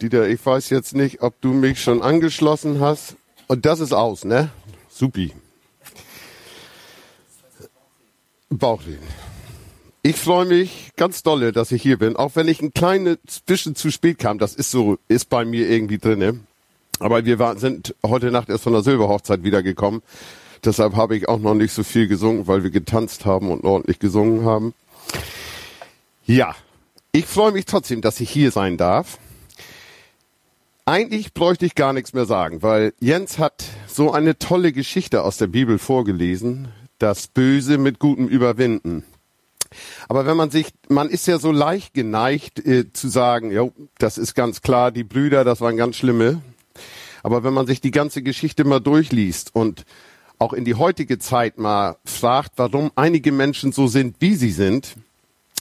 Dieter, ich weiß jetzt nicht, ob du mich schon angeschlossen hast. Und das ist aus, ne? Supi. Bauchreden. Ich freue mich ganz dolle, dass ich hier bin, auch wenn ich ein kleines bisschen zu spät kam. Das ist so, ist bei mir irgendwie drinne. Aber wir waren, sind heute Nacht erst von der Silberhochzeit wiedergekommen. Deshalb habe ich auch noch nicht so viel gesungen, weil wir getanzt haben und ordentlich gesungen haben. Ja, ich freue mich trotzdem, dass ich hier sein darf. Eigentlich bräuchte ich gar nichts mehr sagen, weil Jens hat so eine tolle Geschichte aus der Bibel vorgelesen, das Böse mit Gutem überwinden. Aber wenn man sich, man ist ja so leicht geneigt äh, zu sagen, jo, das ist ganz klar, die Brüder, das waren ganz schlimme. Aber wenn man sich die ganze Geschichte mal durchliest und auch in die heutige Zeit mal fragt, warum einige Menschen so sind, wie sie sind,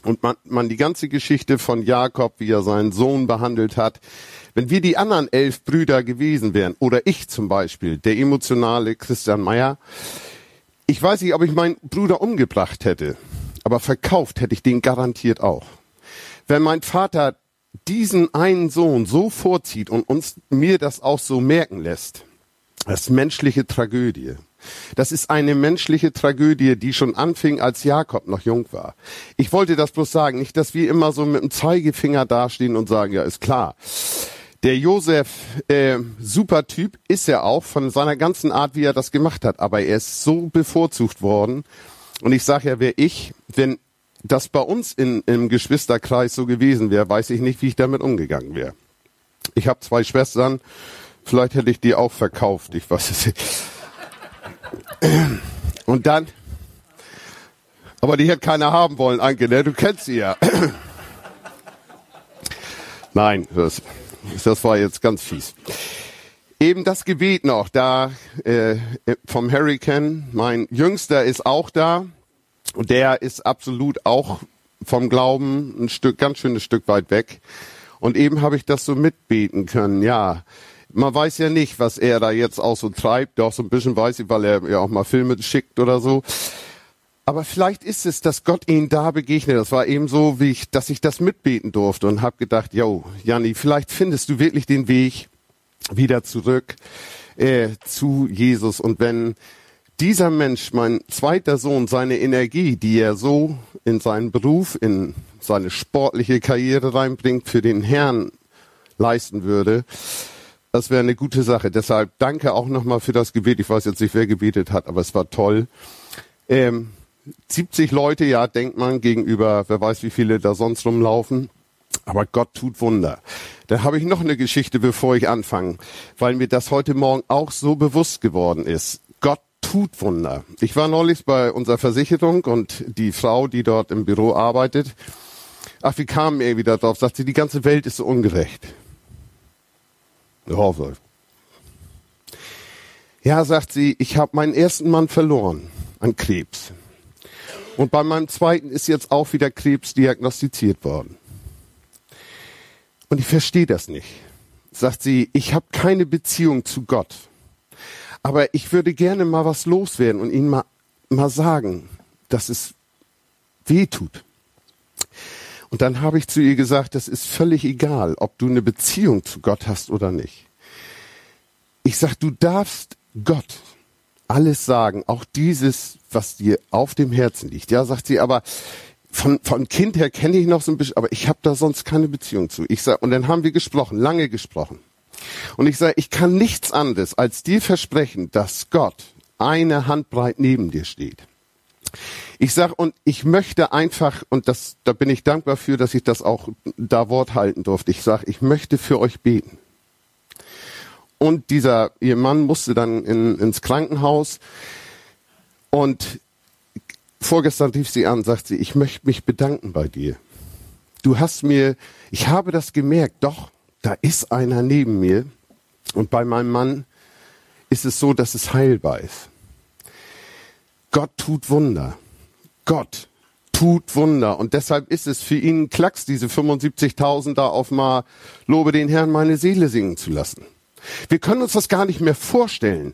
und man, man die ganze Geschichte von Jakob, wie er seinen Sohn behandelt hat, wenn wir die anderen elf Brüder gewesen wären, oder ich zum Beispiel, der emotionale Christian Meyer, ich weiß nicht, ob ich meinen Bruder umgebracht hätte, aber verkauft hätte ich den garantiert auch. Wenn mein Vater diesen einen Sohn so vorzieht und uns mir das auch so merken lässt, das ist menschliche Tragödie. Das ist eine menschliche Tragödie, die schon anfing, als Jakob noch jung war. Ich wollte das bloß sagen, nicht, dass wir immer so mit dem Zeigefinger dastehen und sagen, ja, ist klar. Der Josef, äh, super Typ, ist er auch von seiner ganzen Art, wie er das gemacht hat. Aber er ist so bevorzugt worden. Und ich sage ja, wer ich, wenn das bei uns in, im Geschwisterkreis so gewesen wäre, weiß ich nicht, wie ich damit umgegangen wäre. Ich habe zwei Schwestern, vielleicht hätte ich die auch verkauft, ich weiß es nicht. Und dann, aber die hätte keiner haben wollen, Anke, ne? du kennst sie ja. Nein, das, das war jetzt ganz fies. Eben das Gebet noch, da äh, vom Hurricane. Mein Jüngster ist auch da und der ist absolut auch vom Glauben ein Stück, ganz schönes Stück weit weg. Und eben habe ich das so mitbeten können. Ja, man weiß ja nicht, was er da jetzt auch so treibt. Doch so ein bisschen weiß ich, weil er ja auch mal Filme schickt oder so. Aber vielleicht ist es, dass Gott ihnen da begegnet. Das war eben so, wie ich, dass ich das mitbeten durfte und habe gedacht, yo, Janni, vielleicht findest du wirklich den Weg wieder zurück äh, zu Jesus. Und wenn dieser Mensch, mein zweiter Sohn, seine Energie, die er so in seinen Beruf, in seine sportliche Karriere reinbringt, für den Herrn leisten würde, das wäre eine gute Sache. Deshalb danke auch nochmal für das Gebet. Ich weiß jetzt nicht, wer gebetet hat, aber es war toll. Ähm, 70 Leute, ja, denkt man, gegenüber, wer weiß, wie viele da sonst rumlaufen. Aber Gott tut Wunder. Da habe ich noch eine Geschichte, bevor ich anfange, weil mir das heute Morgen auch so bewusst geworden ist. Gott tut Wunder. Ich war neulich bei unserer Versicherung und die Frau, die dort im Büro arbeitet, ach, wie kam mir wieder drauf, sagt sie, die ganze Welt ist so ungerecht. Ja, ja sagt sie, ich habe meinen ersten Mann verloren an Krebs. Und bei meinem zweiten ist jetzt auch wieder Krebs diagnostiziert worden. Und ich verstehe das nicht. Sagt sie, ich habe keine Beziehung zu Gott. Aber ich würde gerne mal was loswerden und Ihnen mal, mal sagen, dass es weh tut. Und dann habe ich zu ihr gesagt, das ist völlig egal, ob du eine Beziehung zu Gott hast oder nicht. Ich sag, du darfst Gott alles sagen, auch dieses, was dir auf dem Herzen liegt. Ja, sagt sie, aber von, von Kind her kenne ich noch so ein bisschen, aber ich habe da sonst keine Beziehung zu. Ich sag, und dann haben wir gesprochen, lange gesprochen. Und ich sage, ich kann nichts anderes als dir versprechen, dass Gott eine Handbreit neben dir steht. Ich sag und ich möchte einfach und das da bin ich dankbar für, dass ich das auch da Wort halten durfte. Ich sag, ich möchte für euch beten. Und dieser ihr Mann musste dann in, ins Krankenhaus und vorgestern rief sie an, sagt sie, ich möchte mich bedanken bei dir. Du hast mir, ich habe das gemerkt, doch, da ist einer neben mir und bei meinem Mann ist es so, dass es heilbar ist. Gott tut Wunder. Gott tut Wunder. Und deshalb ist es für ihn Klacks, diese 75.000 da auf mal Lobe den Herrn meine Seele singen zu lassen. Wir können uns das gar nicht mehr vorstellen,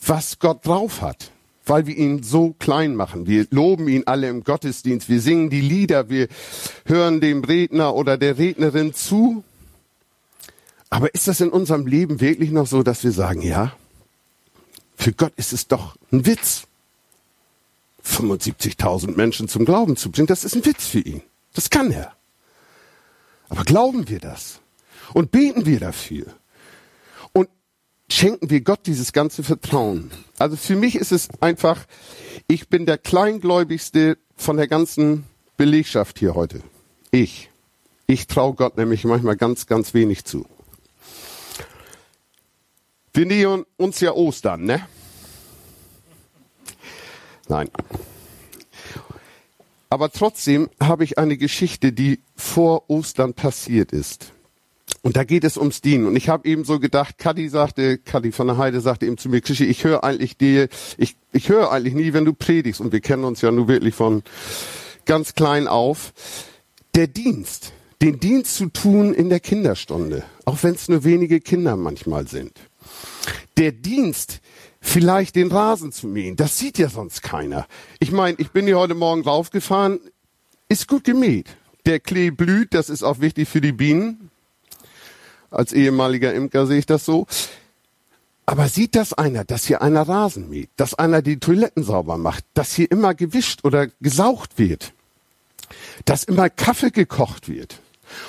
was Gott drauf hat, weil wir ihn so klein machen. Wir loben ihn alle im Gottesdienst, wir singen die Lieder, wir hören dem Redner oder der Rednerin zu. Aber ist das in unserem Leben wirklich noch so, dass wir sagen, ja, für Gott ist es doch ein Witz, 75.000 Menschen zum Glauben zu bringen. Das ist ein Witz für ihn. Das kann er. Aber glauben wir das? Und beten wir dafür? Und schenken wir Gott dieses ganze Vertrauen? Also für mich ist es einfach, ich bin der Kleingläubigste von der ganzen Belegschaft hier heute. Ich. Ich traue Gott nämlich manchmal ganz, ganz wenig zu. Wir nähern uns ja Ostern, ne? Nein. Aber trotzdem habe ich eine Geschichte, die vor Ostern passiert ist. Und da geht es ums Dienen. Und ich habe eben so gedacht, Kadi sagte, Kadi von der Heide sagte eben zu mir, Krischi, ich höre eigentlich dir, ich, ich höre eigentlich nie, wenn du predigst. Und wir kennen uns ja nur wirklich von ganz klein auf. Der Dienst, den Dienst zu tun in der Kinderstunde, auch wenn es nur wenige Kinder manchmal sind. Der Dienst, vielleicht den Rasen zu mähen. Das sieht ja sonst keiner. Ich meine, ich bin hier heute Morgen raufgefahren, ist gut gemäht. Der Klee blüht, das ist auch wichtig für die Bienen. Als ehemaliger Imker sehe ich das so. Aber sieht das einer, dass hier einer Rasen mäht, dass einer die Toiletten sauber macht, dass hier immer gewischt oder gesaugt wird, dass immer Kaffee gekocht wird?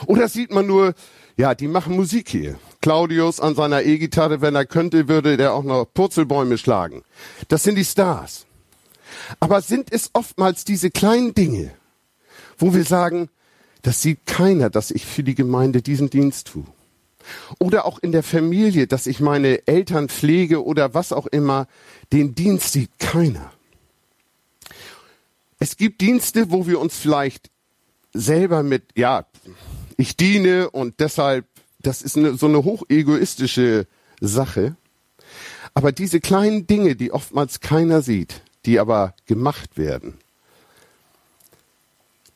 Oder sieht man nur, ja, die machen Musik hier. Claudius an seiner E-Gitarre, wenn er könnte, würde der auch noch Purzelbäume schlagen. Das sind die Stars. Aber sind es oftmals diese kleinen Dinge, wo wir sagen, das sieht keiner, dass ich für die Gemeinde diesen Dienst tue. Oder auch in der Familie, dass ich meine Eltern pflege oder was auch immer, den Dienst sieht keiner. Es gibt Dienste, wo wir uns vielleicht selber mit, ja, ich diene und deshalb, das ist eine, so eine hochegoistische Sache. Aber diese kleinen Dinge, die oftmals keiner sieht, die aber gemacht werden,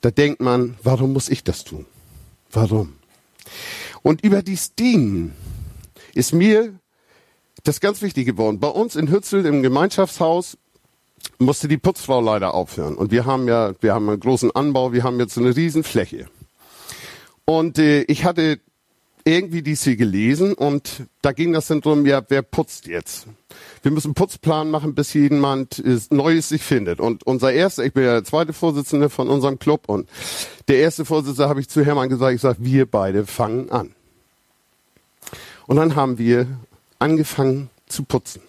da denkt man, warum muss ich das tun? Warum? Und über dies Dienen ist mir das ganz wichtig geworden. Bei uns in Hützel im Gemeinschaftshaus musste die Putzfrau leider aufhören. Und wir haben ja, wir haben einen großen Anbau, wir haben jetzt eine Riesenfläche. Und äh, ich hatte irgendwie dies hier gelesen und da ging das dann drum, ja, wer putzt jetzt? Wir müssen Putzplan machen, bis jemand äh, Neues sich findet. Und unser erster, ich bin ja der zweite Vorsitzende von unserem Club und der erste Vorsitzende habe ich zu Hermann gesagt, ich sage, wir beide fangen an. Und dann haben wir angefangen zu putzen.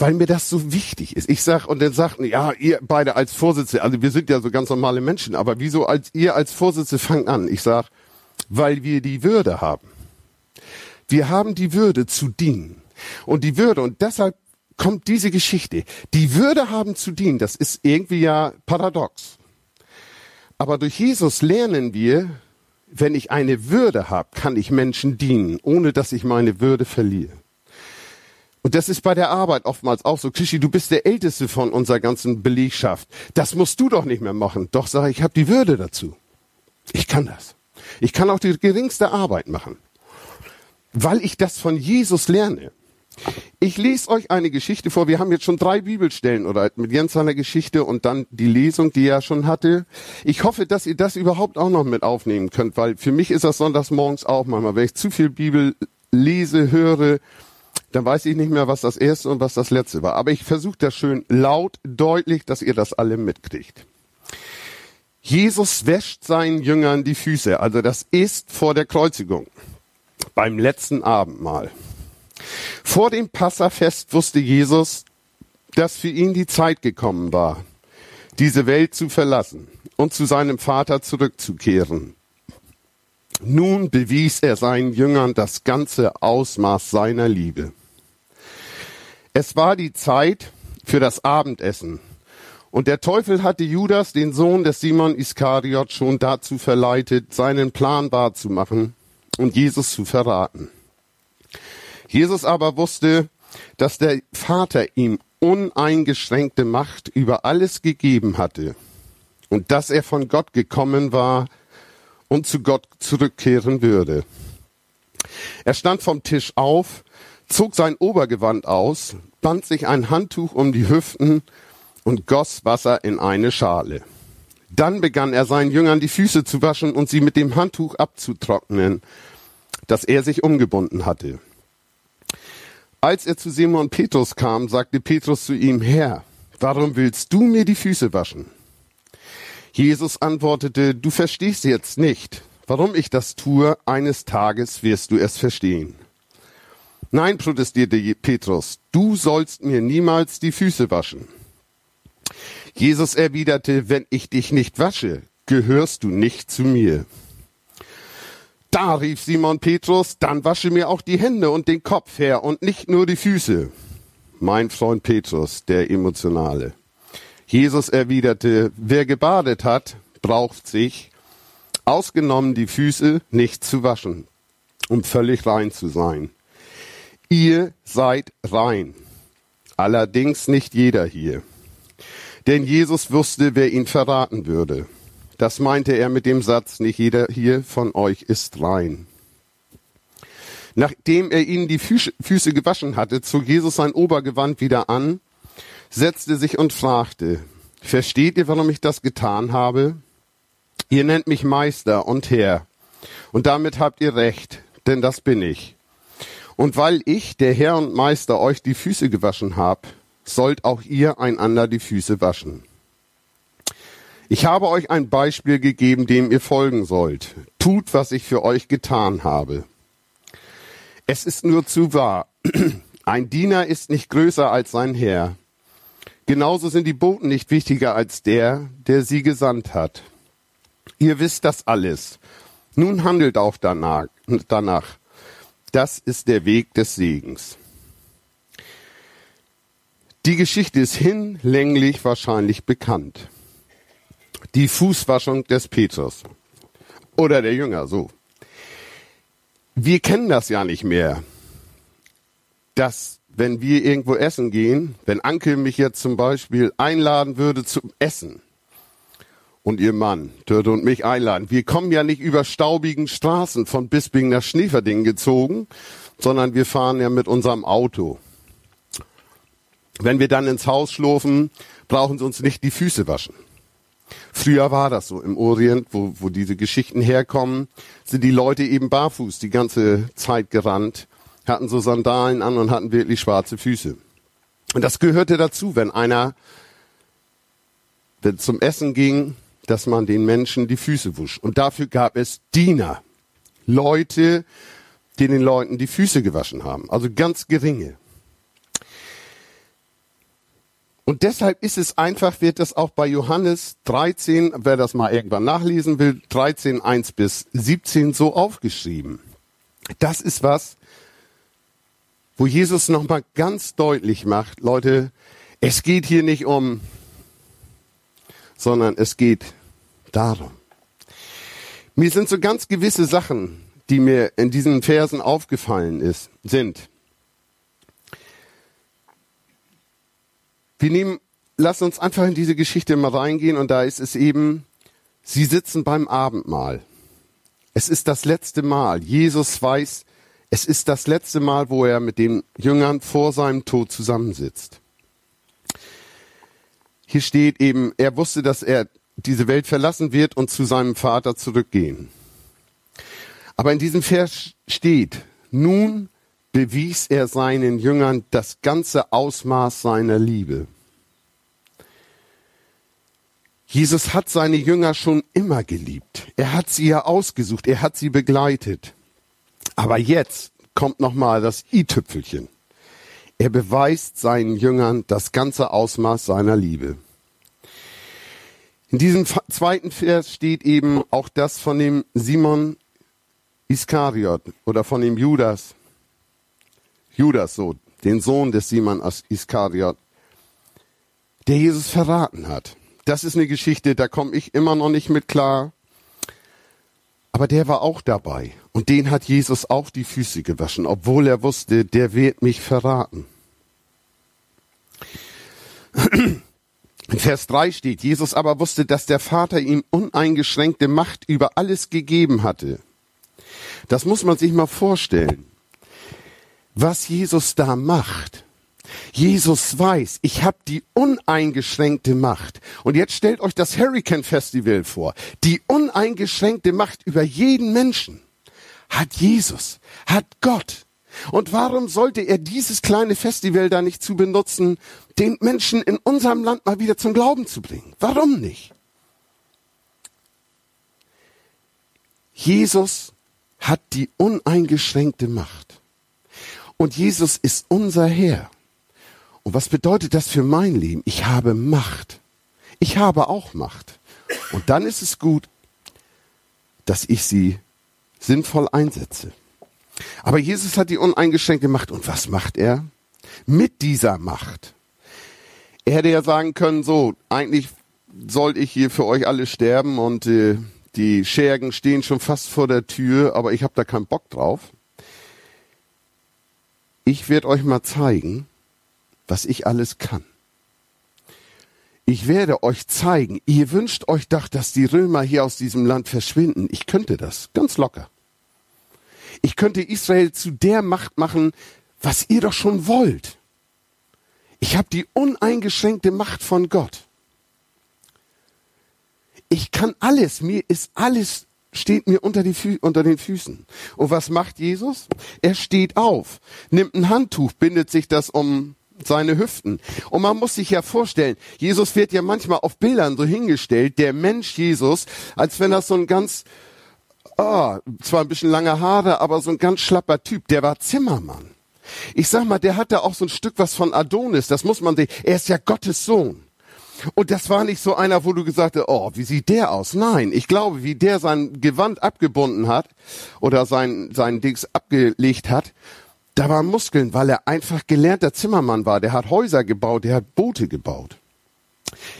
Weil mir das so wichtig ist. Ich sag, und dann sagten, ja, ihr beide als Vorsitzende, also wir sind ja so ganz normale Menschen, aber wieso als ihr als Vorsitzende fangt an? Ich sag, weil wir die Würde haben. Wir haben die Würde zu dienen. Und die Würde, und deshalb kommt diese Geschichte. Die Würde haben zu dienen, das ist irgendwie ja paradox. Aber durch Jesus lernen wir, wenn ich eine Würde habe, kann ich Menschen dienen, ohne dass ich meine Würde verliere. Und das ist bei der Arbeit oftmals auch so. Krischi, du bist der Älteste von unserer ganzen Belegschaft. Das musst du doch nicht mehr machen. Doch sage ich, ich habe die Würde dazu. Ich kann das. Ich kann auch die geringste Arbeit machen, weil ich das von Jesus lerne. Ich lese euch eine Geschichte vor. Wir haben jetzt schon drei Bibelstellen oder mit Jens seiner Geschichte und dann die Lesung, die er schon hatte. Ich hoffe, dass ihr das überhaupt auch noch mit aufnehmen könnt, weil für mich ist das sonntags morgens auch manchmal, wenn ich zu viel Bibel lese, höre, dann weiß ich nicht mehr, was das erste und was das letzte war. Aber ich versuche das schön laut, deutlich, dass ihr das alle mitkriegt. Jesus wäscht seinen Jüngern die Füße. Also das ist vor der Kreuzigung. Beim letzten Abendmahl. Vor dem Passafest wusste Jesus, dass für ihn die Zeit gekommen war, diese Welt zu verlassen und zu seinem Vater zurückzukehren. Nun bewies er seinen Jüngern das ganze Ausmaß seiner Liebe. Es war die Zeit für das Abendessen. Und der Teufel hatte Judas, den Sohn des Simon Iskariot, schon dazu verleitet, seinen Plan wahrzumachen und Jesus zu verraten. Jesus aber wusste, dass der Vater ihm uneingeschränkte Macht über alles gegeben hatte und dass er von Gott gekommen war und zu Gott zurückkehren würde. Er stand vom Tisch auf, zog sein Obergewand aus, band sich ein Handtuch um die Hüften und goss Wasser in eine Schale. Dann begann er seinen Jüngern die Füße zu waschen und sie mit dem Handtuch abzutrocknen. das er sich umgebunden hatte. Als er zu Simon Petrus kam, sagte Petrus zu ihm, Herr, warum willst du mir die Füße waschen? Jesus antwortete, du verstehst jetzt nicht, warum ich das tue, eines Tages wirst du es verstehen. Nein, protestierte Petrus, du sollst mir niemals die Füße waschen. Jesus erwiderte, wenn ich dich nicht wasche, gehörst du nicht zu mir. Da rief Simon Petrus, dann wasche mir auch die Hände und den Kopf her und nicht nur die Füße. Mein Freund Petrus, der Emotionale. Jesus erwiderte, wer gebadet hat, braucht sich, ausgenommen die Füße, nicht zu waschen, um völlig rein zu sein. Ihr seid rein. Allerdings nicht jeder hier. Denn Jesus wusste, wer ihn verraten würde. Das meinte er mit dem Satz, nicht jeder hier von euch ist rein. Nachdem er ihnen die Füße gewaschen hatte, zog Jesus sein Obergewand wieder an, setzte sich und fragte, versteht ihr, warum ich das getan habe? Ihr nennt mich Meister und Herr. Und damit habt ihr recht, denn das bin ich. Und weil ich, der Herr und Meister, euch die Füße gewaschen hab, sollt auch ihr einander die Füße waschen. Ich habe euch ein Beispiel gegeben, dem ihr folgen sollt. Tut, was ich für euch getan habe. Es ist nur zu wahr. Ein Diener ist nicht größer als sein Herr. Genauso sind die Boten nicht wichtiger als der, der sie gesandt hat. Ihr wisst das alles. Nun handelt auch danach. danach. Das ist der Weg des Segens. Die Geschichte ist hinlänglich wahrscheinlich bekannt die Fußwaschung des Petrus. Oder der Jünger, so. Wir kennen das ja nicht mehr, dass wenn wir irgendwo essen gehen, wenn Anke mich jetzt zum Beispiel einladen würde zum Essen und ihr Mann würde und mich einladen, wir kommen ja nicht über staubigen Straßen von Bisping nach Schneeverding gezogen, sondern wir fahren ja mit unserem Auto. Wenn wir dann ins Haus schlurfen, brauchen sie uns nicht die Füße waschen. Früher war das so im Orient, wo, wo diese Geschichten herkommen, sind die Leute eben barfuß die ganze Zeit gerannt, hatten so Sandalen an und hatten wirklich schwarze Füße. Und das gehörte dazu, wenn einer wenn zum Essen ging, dass man den Menschen die Füße wusch. Und dafür gab es Diener, Leute, die den Leuten die Füße gewaschen haben. Also ganz geringe. Und deshalb ist es einfach, wird das auch bei Johannes 13, wer das mal irgendwann nachlesen will, 13, 1 bis 17 so aufgeschrieben. Das ist was, wo Jesus nochmal ganz deutlich macht, Leute, es geht hier nicht um, sondern es geht darum. Mir sind so ganz gewisse Sachen, die mir in diesen Versen aufgefallen ist, sind. Wir nehmen, lass uns einfach in diese Geschichte mal reingehen und da ist es eben, sie sitzen beim Abendmahl. Es ist das letzte Mal. Jesus weiß, es ist das letzte Mal, wo er mit den Jüngern vor seinem Tod zusammensitzt. Hier steht eben, er wusste, dass er diese Welt verlassen wird und zu seinem Vater zurückgehen. Aber in diesem Vers steht, nun bewies er seinen Jüngern das ganze Ausmaß seiner Liebe. Jesus hat seine Jünger schon immer geliebt. Er hat sie ja ausgesucht, er hat sie begleitet. Aber jetzt kommt nochmal das i-Tüpfelchen. Er beweist seinen Jüngern das ganze Ausmaß seiner Liebe. In diesem zweiten Vers steht eben auch das von dem Simon Iskariot oder von dem Judas. Judas, so, den Sohn des Simon Iskariot, der Jesus verraten hat. Das ist eine Geschichte, da komme ich immer noch nicht mit klar. Aber der war auch dabei. Und den hat Jesus auch die Füße gewaschen, obwohl er wusste, der wird mich verraten. In Vers 3 steht, Jesus aber wusste, dass der Vater ihm uneingeschränkte Macht über alles gegeben hatte. Das muss man sich mal vorstellen was Jesus da macht. Jesus weiß, ich habe die uneingeschränkte Macht. Und jetzt stellt euch das Hurricane Festival vor. Die uneingeschränkte Macht über jeden Menschen. hat Jesus, hat Gott. Und warum sollte er dieses kleine Festival da nicht zu benutzen, den Menschen in unserem Land mal wieder zum Glauben zu bringen? Warum nicht? Jesus hat die uneingeschränkte Macht. Und Jesus ist unser Herr. Und was bedeutet das für mein Leben? Ich habe Macht. Ich habe auch Macht. Und dann ist es gut, dass ich sie sinnvoll einsetze. Aber Jesus hat die uneingeschränkte Macht. Und was macht er? Mit dieser Macht. Er hätte ja sagen können, so, eigentlich sollte ich hier für euch alle sterben und äh, die Schergen stehen schon fast vor der Tür, aber ich habe da keinen Bock drauf. Ich werde euch mal zeigen, was ich alles kann. Ich werde euch zeigen, ihr wünscht euch doch, dass die Römer hier aus diesem Land verschwinden. Ich könnte das, ganz locker. Ich könnte Israel zu der Macht machen, was ihr doch schon wollt. Ich habe die uneingeschränkte Macht von Gott. Ich kann alles, mir ist alles, steht mir unter, die unter den Füßen. Und was macht Jesus? Er steht auf, nimmt ein Handtuch, bindet sich das um seine Hüften. Und man muss sich ja vorstellen, Jesus wird ja manchmal auf Bildern so hingestellt, der Mensch Jesus, als wenn das so ein ganz oh, zwar ein bisschen lange Haare, aber so ein ganz schlapper Typ, der war Zimmermann. Ich sag mal, der hatte auch so ein Stück was von Adonis, das muss man sehen. Er ist ja Gottes Sohn. Und das war nicht so einer, wo du gesagt hast, oh, wie sieht der aus? Nein, ich glaube, wie der sein Gewand abgebunden hat oder sein, sein Dings abgelegt hat, da waren Muskeln, weil er einfach gelernter Zimmermann war. Der hat Häuser gebaut, der hat Boote gebaut.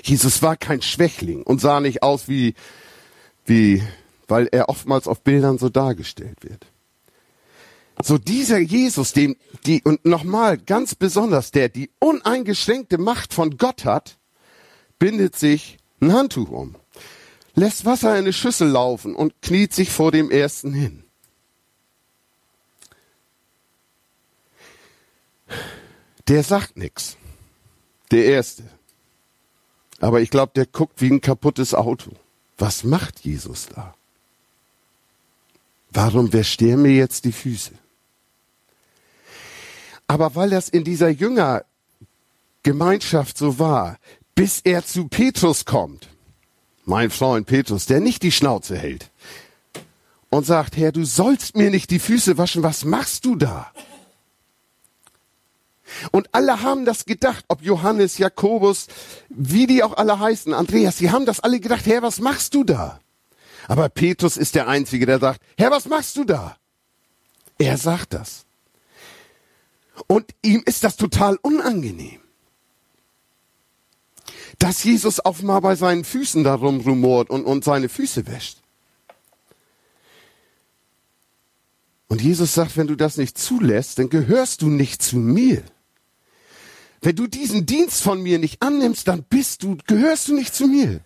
Jesus war kein Schwächling und sah nicht aus wie, wie weil er oftmals auf Bildern so dargestellt wird. So dieser Jesus, dem die und nochmal ganz besonders der die uneingeschränkte Macht von Gott hat, bindet sich ein Handtuch um, lässt Wasser in eine Schüssel laufen und kniet sich vor dem ersten hin. Der sagt nichts. Der erste. Aber ich glaube, der guckt wie ein kaputtes Auto. Was macht Jesus da? Warum wäscht der mir jetzt die Füße? Aber weil das in dieser Jüngergemeinschaft so war, bis er zu Petrus kommt, mein Freund Petrus, der nicht die Schnauze hält und sagt, Herr, du sollst mir nicht die Füße waschen, was machst du da? Und alle haben das gedacht, ob Johannes, Jakobus, wie die auch alle heißen, Andreas, sie haben das alle gedacht, Herr, was machst du da? Aber Petrus ist der Einzige, der sagt, Herr, was machst du da? Er sagt das. Und ihm ist das total unangenehm. Dass Jesus mal bei seinen Füßen darum rumort und, und seine Füße wäscht. Und Jesus sagt, wenn du das nicht zulässt, dann gehörst du nicht zu mir. Wenn du diesen Dienst von mir nicht annimmst, dann bist du, gehörst du nicht zu mir.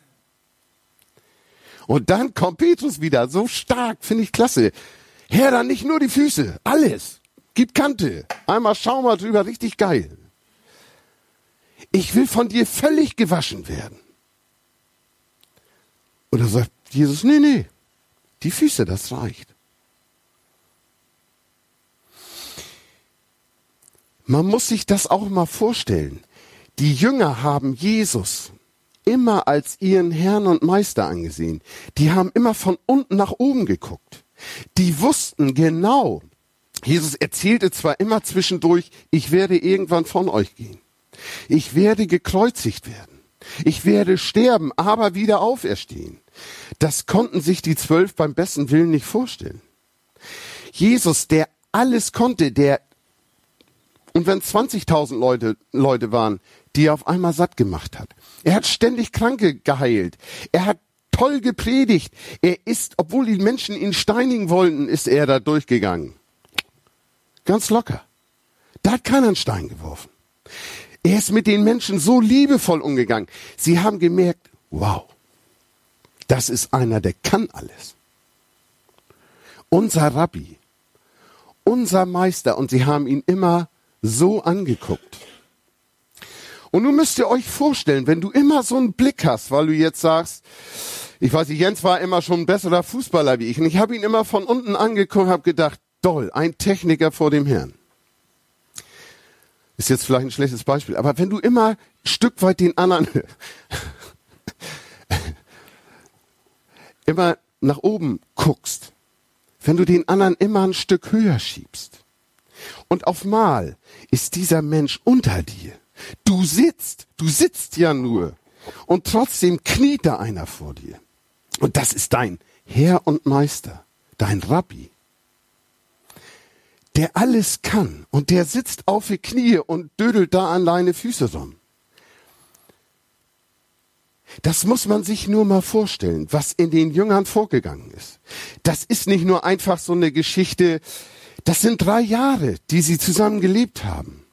Und dann kommt Petrus wieder, so stark, finde ich klasse. Herr, dann nicht nur die Füße, alles. Gib Kante. Einmal schau mal drüber, richtig geil. Ich will von dir völlig gewaschen werden. Und da sagt Jesus, nee, nee, die Füße, das reicht. Man muss sich das auch mal vorstellen. Die Jünger haben Jesus immer als ihren Herrn und Meister angesehen. Die haben immer von unten nach oben geguckt. Die wussten genau, Jesus erzählte zwar immer zwischendurch, ich werde irgendwann von euch gehen. Ich werde gekreuzigt werden. Ich werde sterben, aber wieder auferstehen. Das konnten sich die zwölf beim besten Willen nicht vorstellen. Jesus, der alles konnte, der, und wenn 20.000 Leute, Leute waren, die er auf einmal satt gemacht hat. Er hat ständig Kranke geheilt. Er hat toll gepredigt. Er ist, obwohl die Menschen ihn steinigen wollten, ist er da durchgegangen. Ganz locker. Da hat keiner einen Stein geworfen. Er ist mit den Menschen so liebevoll umgegangen. Sie haben gemerkt, wow, das ist einer, der kann alles. Unser Rabbi, unser Meister, und sie haben ihn immer so angeguckt. Und nun müsst ihr euch vorstellen, wenn du immer so einen Blick hast, weil du jetzt sagst, Ich weiß nicht, Jens war immer schon ein besserer Fußballer wie ich. Und ich habe ihn immer von unten angeguckt, habe gedacht, doll, ein Techniker vor dem Herrn. Ist jetzt vielleicht ein schlechtes Beispiel, aber wenn du immer ein Stück weit den anderen immer nach oben guckst, wenn du den anderen immer ein Stück höher schiebst und auf Mal ist dieser Mensch unter dir. Du sitzt, du sitzt ja nur und trotzdem kniet da einer vor dir. Und das ist dein Herr und Meister, dein Rabbi, der alles kann und der sitzt auf die Knie und dödelt da an deine Füße rum. Das muss man sich nur mal vorstellen, was in den Jüngern vorgegangen ist. Das ist nicht nur einfach so eine Geschichte, das sind drei Jahre, die sie zusammen gelebt haben.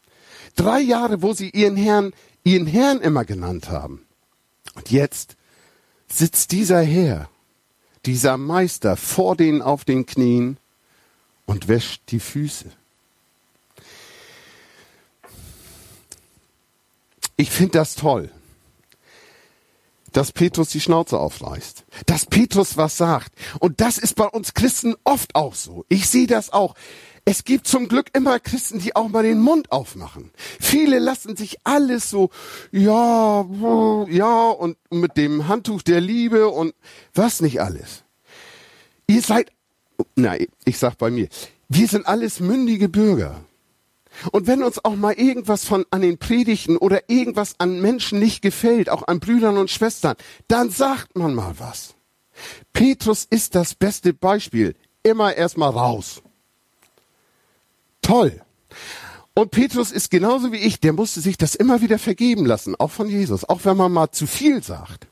Drei Jahre, wo sie ihren Herrn, ihren Herrn immer genannt haben. Und jetzt sitzt dieser Herr, dieser Meister vor denen auf den Knien und wäscht die Füße. Ich finde das toll, dass Petrus die Schnauze aufreißt, dass Petrus was sagt. Und das ist bei uns Christen oft auch so. Ich sehe das auch. Es gibt zum Glück immer Christen, die auch mal den Mund aufmachen. Viele lassen sich alles so, ja, ja, und mit dem Handtuch der Liebe und was nicht alles. Ihr seid, nein, ich sag bei mir, wir sind alles mündige Bürger. Und wenn uns auch mal irgendwas von an den Predigten oder irgendwas an Menschen nicht gefällt, auch an Brüdern und Schwestern, dann sagt man mal was. Petrus ist das beste Beispiel. Immer erstmal raus. Toll. Und Petrus ist genauso wie ich, der musste sich das immer wieder vergeben lassen, auch von Jesus, auch wenn man mal zu viel sagt.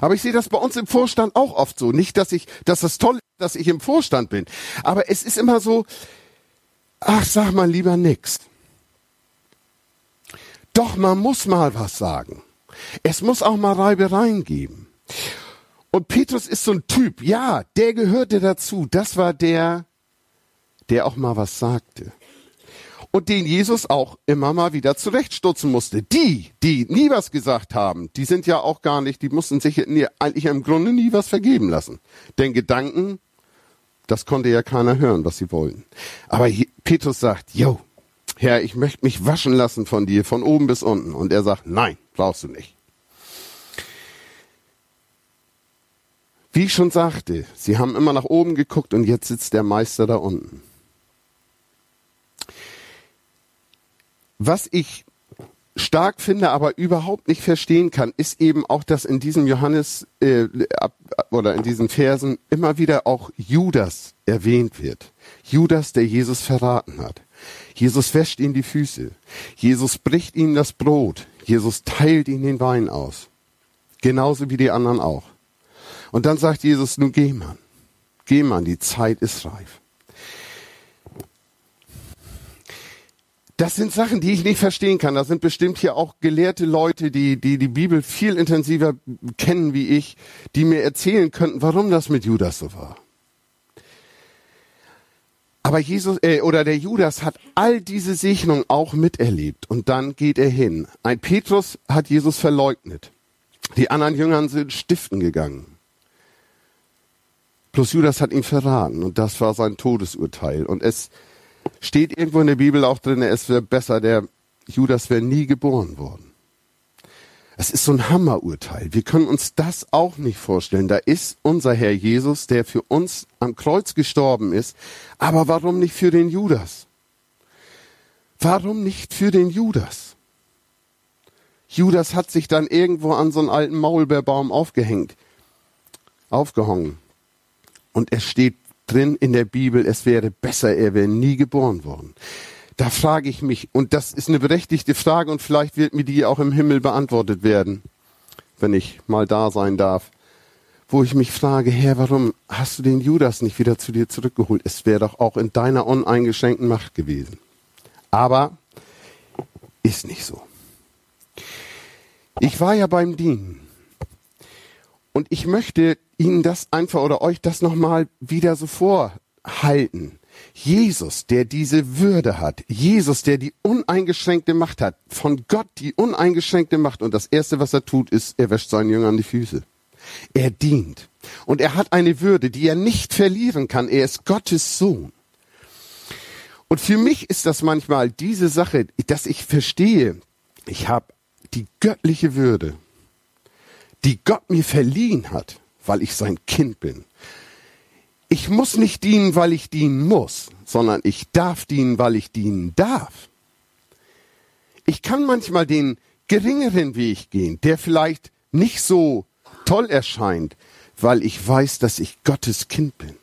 Aber ich sehe das bei uns im Vorstand auch oft so. Nicht, dass ich, dass das toll ist, dass ich im Vorstand bin. Aber es ist immer so, ach, sag mal lieber nix. Doch man muss mal was sagen. Es muss auch mal Reibereien geben. Und Petrus ist so ein Typ, ja, der gehörte dazu. Das war der, der auch mal was sagte und den Jesus auch immer mal wieder zurechtstutzen musste. Die, die nie was gesagt haben, die sind ja auch gar nicht, die mussten sich eigentlich im Grunde nie was vergeben lassen. Denn Gedanken, das konnte ja keiner hören, was sie wollten. Aber Petrus sagt, yo, Herr, ich möchte mich waschen lassen von dir, von oben bis unten. Und er sagt, nein, brauchst du nicht. Wie ich schon sagte, sie haben immer nach oben geguckt und jetzt sitzt der Meister da unten. Was ich stark finde, aber überhaupt nicht verstehen kann, ist eben auch, dass in diesem Johannes äh, oder in diesen Versen immer wieder auch Judas erwähnt wird. Judas, der Jesus verraten hat. Jesus wäscht ihm die Füße. Jesus bricht ihm das Brot. Jesus teilt ihm den Wein aus. Genauso wie die anderen auch. Und dann sagt Jesus, nun geh man. Geh man, die Zeit ist reif. Das sind Sachen, die ich nicht verstehen kann. Das sind bestimmt hier auch gelehrte Leute, die, die die Bibel viel intensiver kennen wie ich, die mir erzählen könnten, warum das mit Judas so war. Aber Jesus äh, oder der Judas hat all diese Segnungen auch miterlebt und dann geht er hin. Ein Petrus hat Jesus verleugnet. Die anderen Jüngern sind stiften gegangen. Plus Judas hat ihn verraten und das war sein Todesurteil. Und es steht irgendwo in der Bibel auch drin, es wäre besser, der Judas wäre nie geboren worden. Es ist so ein Hammerurteil. Wir können uns das auch nicht vorstellen. Da ist unser Herr Jesus, der für uns am Kreuz gestorben ist. Aber warum nicht für den Judas? Warum nicht für den Judas? Judas hat sich dann irgendwo an so einen alten Maulbeerbaum aufgehängt, aufgehangen. Und er steht drin in der Bibel, es wäre besser, er wäre nie geboren worden. Da frage ich mich, und das ist eine berechtigte Frage und vielleicht wird mir die auch im Himmel beantwortet werden, wenn ich mal da sein darf, wo ich mich frage, Herr, warum hast du den Judas nicht wieder zu dir zurückgeholt? Es wäre doch auch in deiner uneingeschränkten Macht gewesen. Aber ist nicht so. Ich war ja beim Dienen. Und ich möchte Ihnen das einfach oder euch das nochmal wieder so vorhalten. Jesus, der diese Würde hat, Jesus, der die uneingeschränkte Macht hat, von Gott die uneingeschränkte Macht und das Erste, was er tut, ist, er wäscht seinen Jüngern die Füße. Er dient. Und er hat eine Würde, die er nicht verlieren kann. Er ist Gottes Sohn. Und für mich ist das manchmal diese Sache, dass ich verstehe, ich habe die göttliche Würde, die Gott mir verliehen hat, weil ich sein Kind bin. Ich muss nicht dienen, weil ich dienen muss, sondern ich darf dienen, weil ich dienen darf. Ich kann manchmal den geringeren Weg gehen, der vielleicht nicht so toll erscheint, weil ich weiß, dass ich Gottes Kind bin.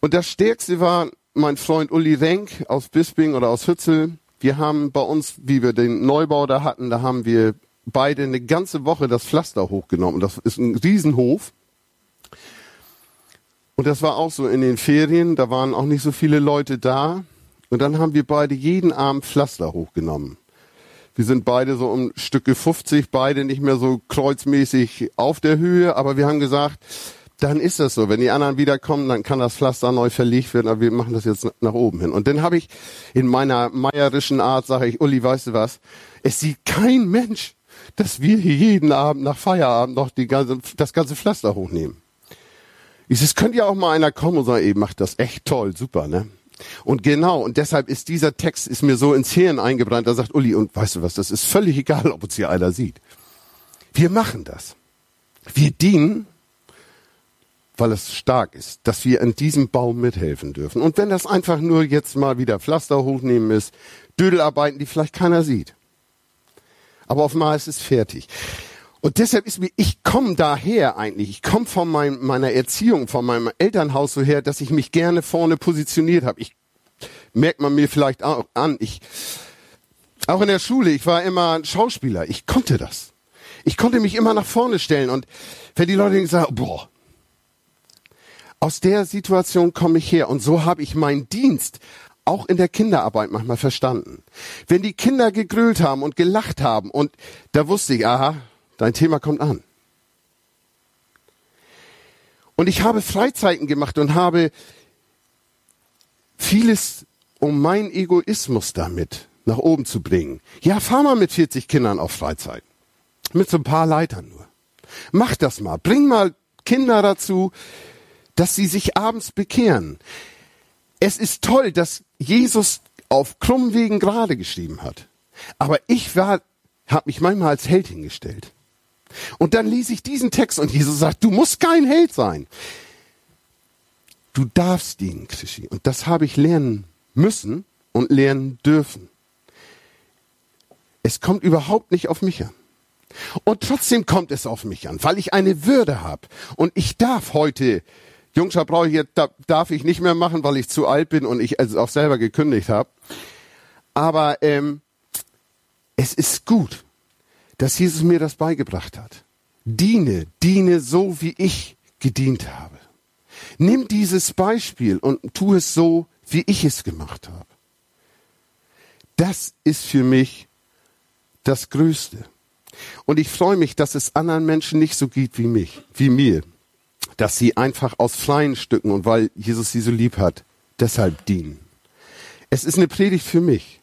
Und das Stärkste war mein Freund Uli Renk aus Bisping oder aus Hützel. Wir haben bei uns, wie wir den Neubau da hatten, da haben wir beide eine ganze Woche das Pflaster hochgenommen. Das ist ein Riesenhof. Und das war auch so in den Ferien, da waren auch nicht so viele Leute da. Und dann haben wir beide jeden Abend Pflaster hochgenommen. Wir sind beide so um Stücke 50, beide nicht mehr so kreuzmäßig auf der Höhe, aber wir haben gesagt, dann ist das so. Wenn die anderen wiederkommen, dann kann das Pflaster neu verlegt werden, aber wir machen das jetzt nach oben hin. Und dann habe ich in meiner meierischen Art, sage ich, Uli, weißt du was? Es sieht kein Mensch, dass wir hier jeden Abend nach Feierabend noch die ganze, das ganze Pflaster hochnehmen. Ich es könnte ja auch mal einer kommen und sagen, ey, macht das echt toll, super, ne? Und genau, und deshalb ist dieser Text ist mir so ins Hirn eingebrannt. Da sagt Uli, und weißt du was, das ist völlig egal, ob uns hier einer sieht. Wir machen das. Wir dienen, weil es stark ist, dass wir an diesem Baum mithelfen dürfen. Und wenn das einfach nur jetzt mal wieder Pflaster hochnehmen ist, Dödelarbeiten, die vielleicht keiner sieht. Aber einmal ist es fertig. Und deshalb ist mir, ich komme daher eigentlich, ich komme von mein, meiner Erziehung, von meinem Elternhaus so her, dass ich mich gerne vorne positioniert habe. Ich merkt man mir vielleicht auch an. Ich auch in der Schule, ich war immer ein Schauspieler. Ich konnte das. Ich konnte mich immer nach vorne stellen und wenn die Leute sagen, boah, aus der Situation komme ich her und so habe ich meinen Dienst auch in der Kinderarbeit manchmal verstanden. Wenn die Kinder gegrölt haben und gelacht haben und da wusste ich, aha, Dein Thema kommt an. Und ich habe Freizeiten gemacht und habe vieles, um meinen Egoismus damit nach oben zu bringen. Ja, fahr mal mit 40 Kindern auf Freizeit. Mit so ein paar Leitern nur. Mach das mal. Bring mal Kinder dazu, dass sie sich abends bekehren. Es ist toll, dass Jesus auf krummen Wegen gerade geschrieben hat. Aber ich war, habe mich manchmal als Held hingestellt. Und dann lese ich diesen Text und Jesus sagt, du musst kein Held sein. Du darfst dienen, Krischi. Und das habe ich lernen müssen und lernen dürfen. Es kommt überhaupt nicht auf mich an. Und trotzdem kommt es auf mich an, weil ich eine Würde habe. Und ich darf heute, Jungschar brauche ich jetzt, darf ich nicht mehr machen, weil ich zu alt bin und ich es auch selber gekündigt habe. Aber ähm, es ist gut, dass Jesus mir das beigebracht hat. Diene, diene so, wie ich gedient habe. Nimm dieses Beispiel und tu es so, wie ich es gemacht habe. Das ist für mich das Größte. Und ich freue mich, dass es anderen Menschen nicht so geht wie mich, wie mir. Dass sie einfach aus freien Stücken und weil Jesus sie so lieb hat, deshalb dienen. Es ist eine Predigt für mich.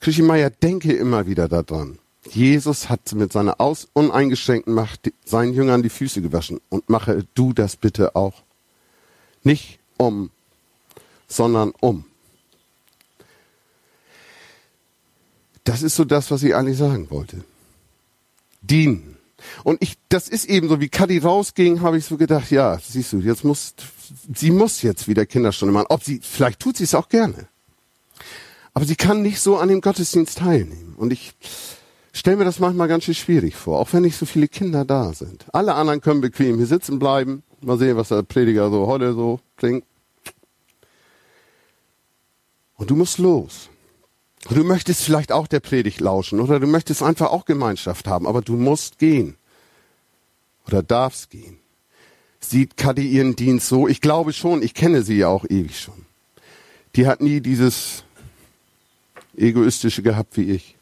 Krischi Meier, denke immer wieder daran. Jesus hat mit seiner aus uneingeschränkten Macht seinen Jüngern die Füße gewaschen und mache du das bitte auch. Nicht um, sondern um. Das ist so das, was ich eigentlich sagen wollte. Dienen. Und ich, das ist eben so, wie Kadi rausging, habe ich so gedacht, ja, siehst du, jetzt muss, sie muss jetzt wieder Kinderstunde machen. Ob sie, vielleicht tut sie es auch gerne. Aber sie kann nicht so an dem Gottesdienst teilnehmen. Und ich, stelle mir das manchmal ganz schön schwierig vor, auch wenn nicht so viele Kinder da sind. Alle anderen können bequem hier sitzen bleiben. Mal sehen, was der Prediger so heute so bringt. Und du musst los. Du möchtest vielleicht auch der Predigt lauschen oder du möchtest einfach auch Gemeinschaft haben, aber du musst gehen. Oder darfst gehen. Sieht Kadi ihren Dienst so? Ich glaube schon, ich kenne sie ja auch ewig schon. Die hat nie dieses egoistische gehabt wie ich.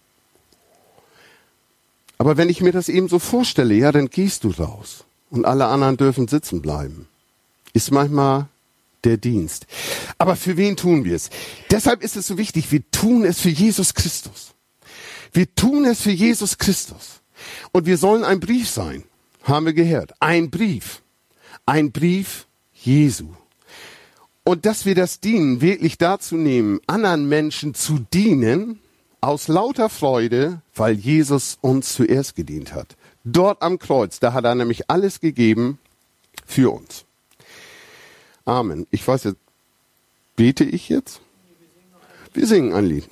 Aber wenn ich mir das eben so vorstelle, ja, dann gehst du raus und alle anderen dürfen sitzen bleiben. Ist manchmal der Dienst. Aber für wen tun wir es? Deshalb ist es so wichtig, wir tun es für Jesus Christus. Wir tun es für Jesus Christus. Und wir sollen ein Brief sein. haben wir gehört. Ein Brief. Ein Brief Jesu. Und dass wir das Dienen wirklich dazu nehmen, anderen Menschen zu dienen, aus lauter Freude, weil Jesus uns zuerst gedient hat. Dort am Kreuz, da hat er nämlich alles gegeben für uns. Amen. Ich weiß jetzt, bete ich jetzt? Wir singen ein Lied.